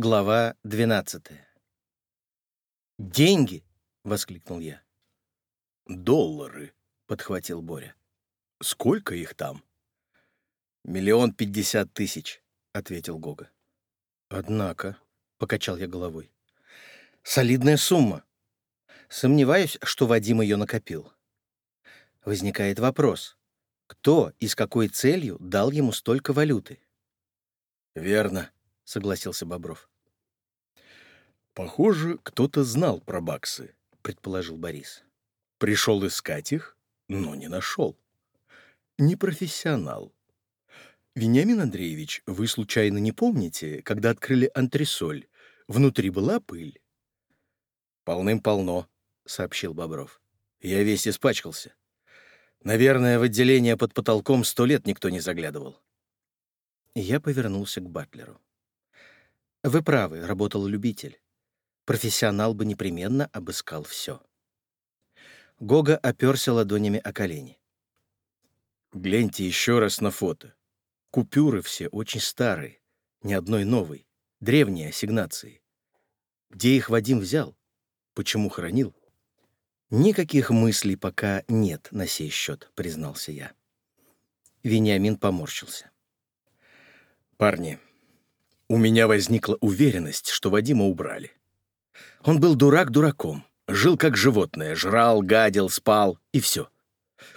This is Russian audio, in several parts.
Глава 12 «Деньги!» — воскликнул я. «Доллары!» — подхватил Боря. «Сколько их там?» «Миллион пятьдесят тысяч», — ответил Гога. «Однако», — покачал я головой, — «солидная сумма. Сомневаюсь, что Вадим ее накопил. Возникает вопрос, кто и с какой целью дал ему столько валюты?» «Верно», — согласился Бобров. «Похоже, кто-то знал про баксы», — предположил Борис. «Пришел искать их, но не нашел. Не профессионал. Вениамин Андреевич, вы случайно не помните, когда открыли антресоль, внутри была пыль?» «Полным-полно», — сообщил Бобров. «Я весь испачкался. Наверное, в отделение под потолком сто лет никто не заглядывал». Я повернулся к Батлеру. Вы правы, работал любитель. Профессионал бы непременно обыскал все. Гога оперся ладонями о колени. «Гляньте еще раз на фото. Купюры все очень старые, ни одной новой, древние ассигнации. Где их Вадим взял? Почему хранил?» «Никаких мыслей пока нет на сей счет», — признался я. Вениамин поморщился. «Парни, у меня возникла уверенность, что Вадима убрали. Он был дурак дураком, жил как животное, жрал, гадил, спал и все.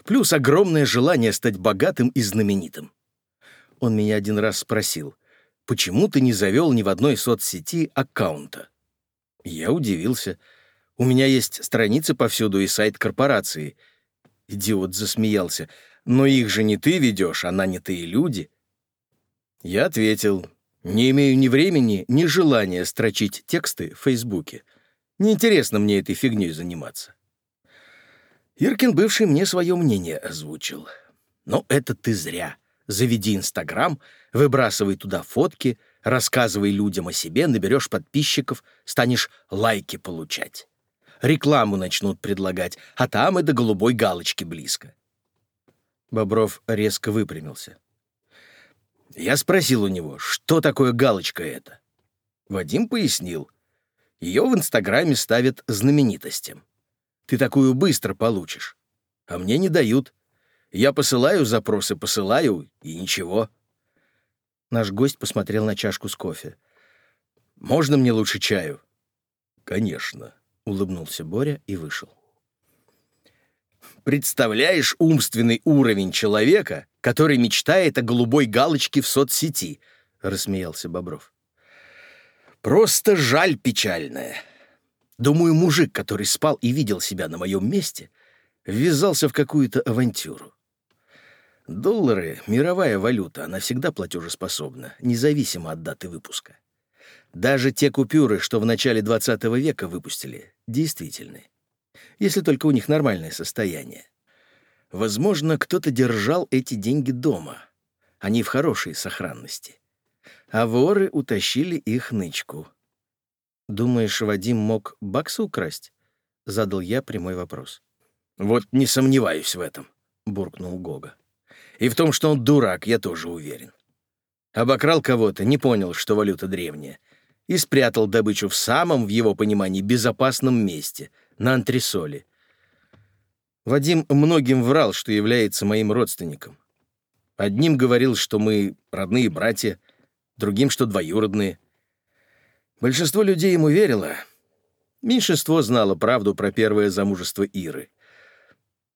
Плюс огромное желание стать богатым и знаменитым. Он меня один раз спросил, почему ты не завел ни в одной соцсети аккаунта? Я удивился. У меня есть страницы повсюду и сайт корпорации. Идиот засмеялся. Но их же не ты ведешь, а нанятые люди. Я ответил, не имею ни времени, ни желания строчить тексты в Фейсбуке. Неинтересно мне этой фигней заниматься. Иркин бывший мне свое мнение озвучил. Но это ты зря. Заведи Инстаграм, выбрасывай туда фотки, рассказывай людям о себе, наберешь подписчиков, станешь лайки получать. Рекламу начнут предлагать, а там и до голубой галочки близко. Бобров резко выпрямился. Я спросил у него, что такое галочка эта. Вадим пояснил. Ее в Инстаграме ставят знаменитостям. Ты такую быстро получишь. А мне не дают. Я посылаю запросы, посылаю, и ничего. Наш гость посмотрел на чашку с кофе. «Можно мне лучше чаю?» «Конечно», — улыбнулся Боря и вышел. Представляешь умственный уровень человека, который мечтает о голубой галочке в соцсети?» — рассмеялся Бобров. «Просто жаль печальное. Думаю, мужик, который спал и видел себя на моем месте, ввязался в какую-то авантюру. Доллары — мировая валюта, она всегда платежеспособна, независимо от даты выпуска. Даже те купюры, что в начале 20 века выпустили, действительны если только у них нормальное состояние. Возможно, кто-то держал эти деньги дома. Они в хорошей сохранности. А воры утащили их нычку. «Думаешь, Вадим мог баксы украсть?» — задал я прямой вопрос. «Вот не сомневаюсь в этом», — буркнул Гога. «И в том, что он дурак, я тоже уверен. Обокрал кого-то, не понял, что валюта древняя, и спрятал добычу в самом, в его понимании, безопасном месте, на антресоле. Вадим многим врал, что является моим родственником. Одним говорил, что мы родные братья, другим, что двоюродные. Большинство людей ему верило. Меньшинство знало правду про первое замужество Иры.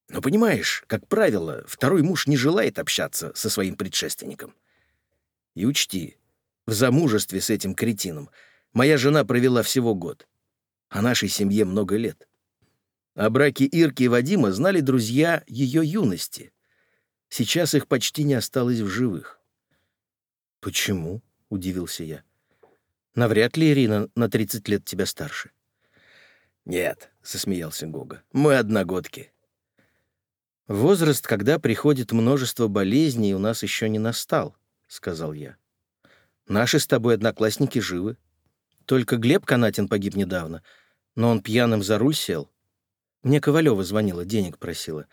Но понимаешь, как правило, второй муж не желает общаться со своим предшественником. И учти, в замужестве с этим кретином моя жена провела всего год, а нашей семье много лет. О браке Ирки и Вадима знали друзья ее юности. Сейчас их почти не осталось в живых. «Почему?» — удивился я. «Навряд ли Ирина на 30 лет тебя старше». «Нет», — засмеялся Гога, — «мы одногодки». «Возраст, когда приходит множество болезней, у нас еще не настал», — сказал я. «Наши с тобой одноклассники живы. Только Глеб Канатин погиб недавно, но он пьяным за руль сел. Мне Ковалева звонила, денег просила.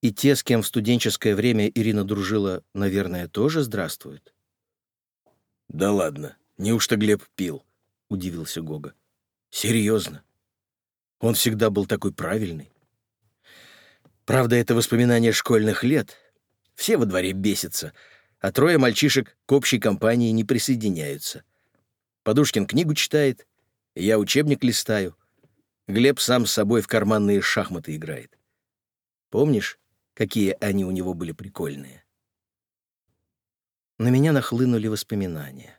И те, с кем в студенческое время Ирина дружила, наверное, тоже здравствуют. «Да ладно», Неужто Глеб пил? Удивился Гога. Серьезно? Он всегда был такой правильный. Правда, это воспоминания школьных лет. Все во дворе бесятся, а трое мальчишек к общей компании не присоединяются. Подушкин книгу читает, я учебник листаю. Глеб сам с собой в карманные шахматы играет. Помнишь, какие они у него были прикольные? На меня нахлынули воспоминания.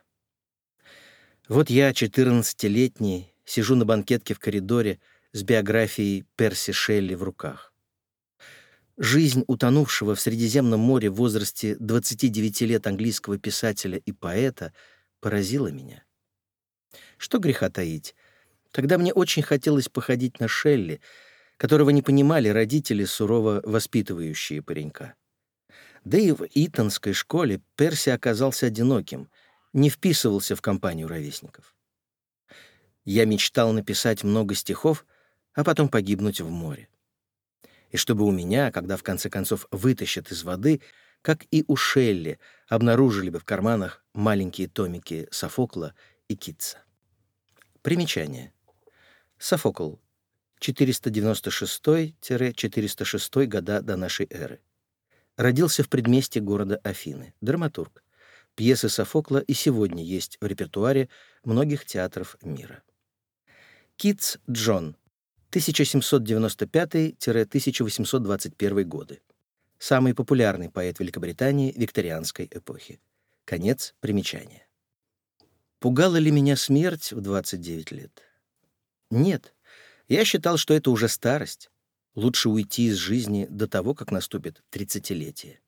Вот я, 14-летний, сижу на банкетке в коридоре с биографией Перси Шелли в руках. Жизнь утонувшего в Средиземном море в возрасте 29 лет английского писателя и поэта поразила меня. Что греха таить, тогда мне очень хотелось походить на Шелли, которого не понимали родители, сурово воспитывающие паренька. Да и в Итонской школе Перси оказался одиноким — не вписывался в компанию ровесников. Я мечтал написать много стихов, а потом погибнуть в море. И чтобы у меня, когда в конце концов вытащат из воды, как и у Шелли, обнаружили бы в карманах маленькие томики Софокла и Китса. Примечание. Софокл. 496-406 года до нашей эры. Родился в предместе города Афины. Драматург. Пьесы Софокла и сегодня есть в репертуаре многих театров мира. Китс Джон, 1795-1821 годы. Самый популярный поэт Великобритании викторианской эпохи. Конец примечания. Пугала ли меня смерть в 29 лет? Нет. Я считал, что это уже старость. Лучше уйти из жизни до того, как наступит тридцатилетие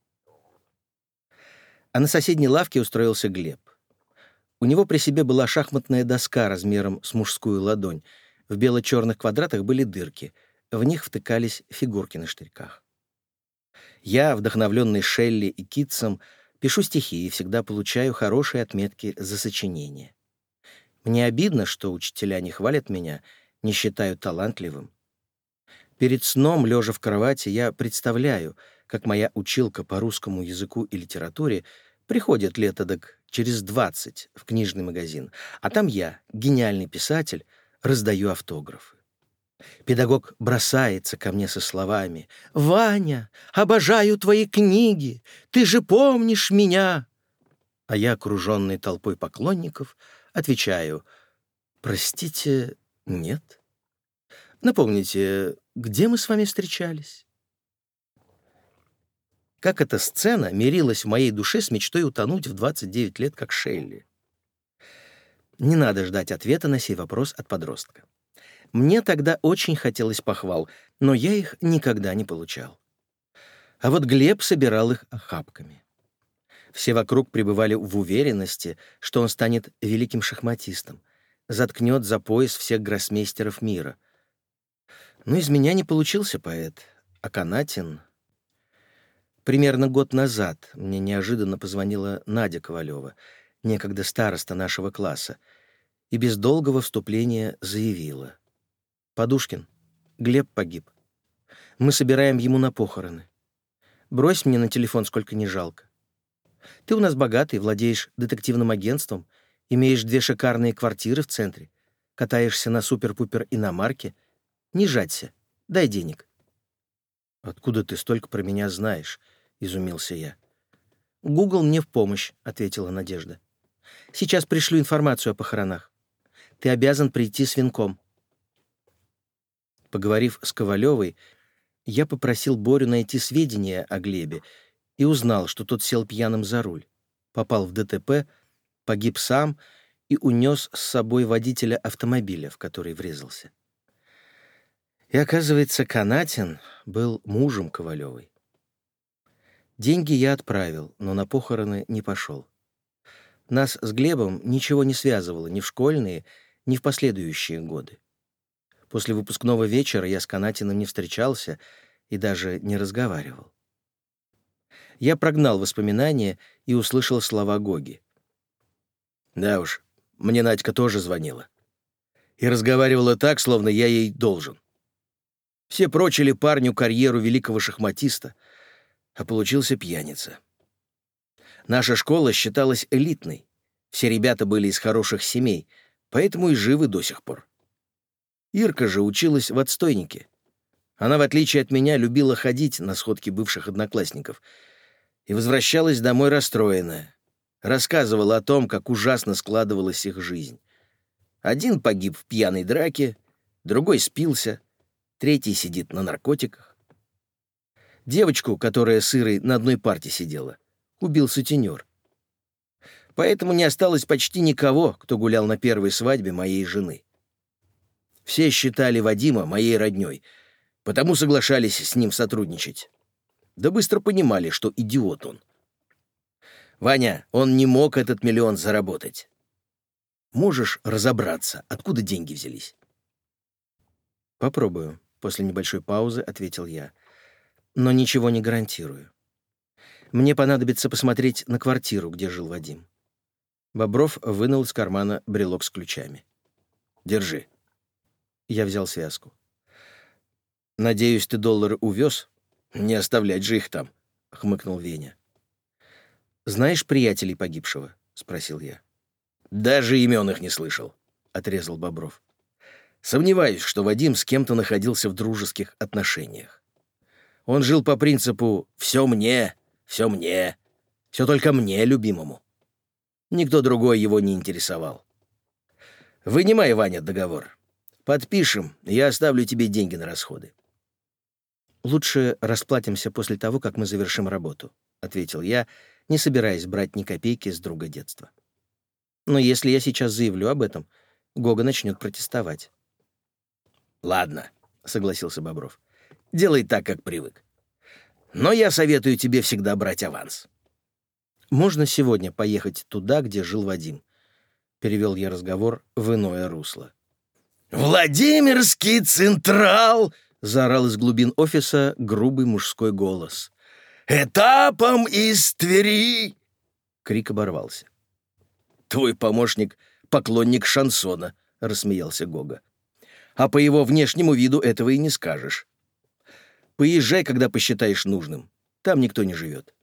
а на соседней лавке устроился Глеб. У него при себе была шахматная доска размером с мужскую ладонь. В бело-черных квадратах были дырки. В них втыкались фигурки на штырьках. Я, вдохновленный Шелли и Китсом, пишу стихи и всегда получаю хорошие отметки за сочинение. Мне обидно, что учителя не хвалят меня, не считают талантливым. Перед сном, лежа в кровати, я представляю — как моя училка по русскому языку и литературе приходит лет эдак через двадцать в книжный магазин, а там я, гениальный писатель, раздаю автографы. Педагог бросается ко мне со словами «Ваня, обожаю твои книги, ты же помнишь меня!» А я, окруженный толпой поклонников, отвечаю «Простите, нет». Напомните, где мы с вами встречались? как эта сцена мирилась в моей душе с мечтой утонуть в 29 лет, как Шелли. Не надо ждать ответа на сей вопрос от подростка. Мне тогда очень хотелось похвал, но я их никогда не получал. А вот Глеб собирал их охапками. Все вокруг пребывали в уверенности, что он станет великим шахматистом, заткнет за пояс всех гроссмейстеров мира. Но из меня не получился поэт, а Канатин Примерно год назад мне неожиданно позвонила Надя Ковалева, некогда староста нашего класса, и без долгого вступления заявила. «Подушкин, Глеб погиб. Мы собираем ему на похороны. Брось мне на телефон, сколько не жалко. Ты у нас богатый, владеешь детективным агентством, имеешь две шикарные квартиры в центре, катаешься на супер-пупер иномарке. Не жаться, дай денег». «Откуда ты столько про меня знаешь?» — изумился я. «Гугл мне в помощь», — ответила Надежда. «Сейчас пришлю информацию о похоронах. Ты обязан прийти с венком». Поговорив с Ковалевой, я попросил Борю найти сведения о Глебе и узнал, что тот сел пьяным за руль, попал в ДТП, погиб сам и унес с собой водителя автомобиля, в который врезался. И оказывается, Канатин был мужем Ковалевой. Деньги я отправил, но на похороны не пошел. Нас с Глебом ничего не связывало ни в школьные, ни в последующие годы. После выпускного вечера я с Канатиным не встречался и даже не разговаривал. Я прогнал воспоминания и услышал слова Гоги. «Да уж, мне Надька тоже звонила. И разговаривала так, словно я ей должен. Все прочили парню карьеру великого шахматиста — а получился пьяница. Наша школа считалась элитной. Все ребята были из хороших семей, поэтому и живы до сих пор. Ирка же училась в отстойнике. Она, в отличие от меня, любила ходить на сходки бывших одноклассников и возвращалась домой расстроенная. Рассказывала о том, как ужасно складывалась их жизнь. Один погиб в пьяной драке, другой спился, третий сидит на наркотиках. Девочку, которая с Ирой на одной парте сидела, убил сутенер. Поэтому не осталось почти никого, кто гулял на первой свадьбе моей жены. Все считали Вадима моей роднёй, потому соглашались с ним сотрудничать. Да быстро понимали, что идиот он. Ваня, он не мог этот миллион заработать. Можешь разобраться, откуда деньги взялись? Попробую, после небольшой паузы ответил я. Но ничего не гарантирую. Мне понадобится посмотреть на квартиру, где жил Вадим. Бобров вынул из кармана брелок с ключами. «Держи». Я взял связку. «Надеюсь, ты доллары увез? Не оставлять же их там», — хмыкнул Веня. «Знаешь приятелей погибшего?» — спросил я. «Даже имен их не слышал», — отрезал Бобров. «Сомневаюсь, что Вадим с кем-то находился в дружеских отношениях. Он жил по принципу «все мне, все мне, все только мне, любимому». Никто другой его не интересовал. «Вынимай, Ваня, договор. Подпишем, я оставлю тебе деньги на расходы». «Лучше расплатимся после того, как мы завершим работу», — ответил я, не собираясь брать ни копейки с друга детства. «Но если я сейчас заявлю об этом, Гога начнет протестовать». «Ладно», — согласился Бобров. «Делай так, как привык. Но я советую тебе всегда брать аванс». «Можно сегодня поехать туда, где жил Вадим?» Перевел я разговор в иное русло. «Владимирский Централ!» — заорал из глубин офиса грубый мужской голос. «Этапом из Твери!» Крик оборвался. «Твой помощник — поклонник шансона», — рассмеялся Гога. «А по его внешнему виду этого и не скажешь. Поезжай, когда посчитаешь нужным. Там никто не живет».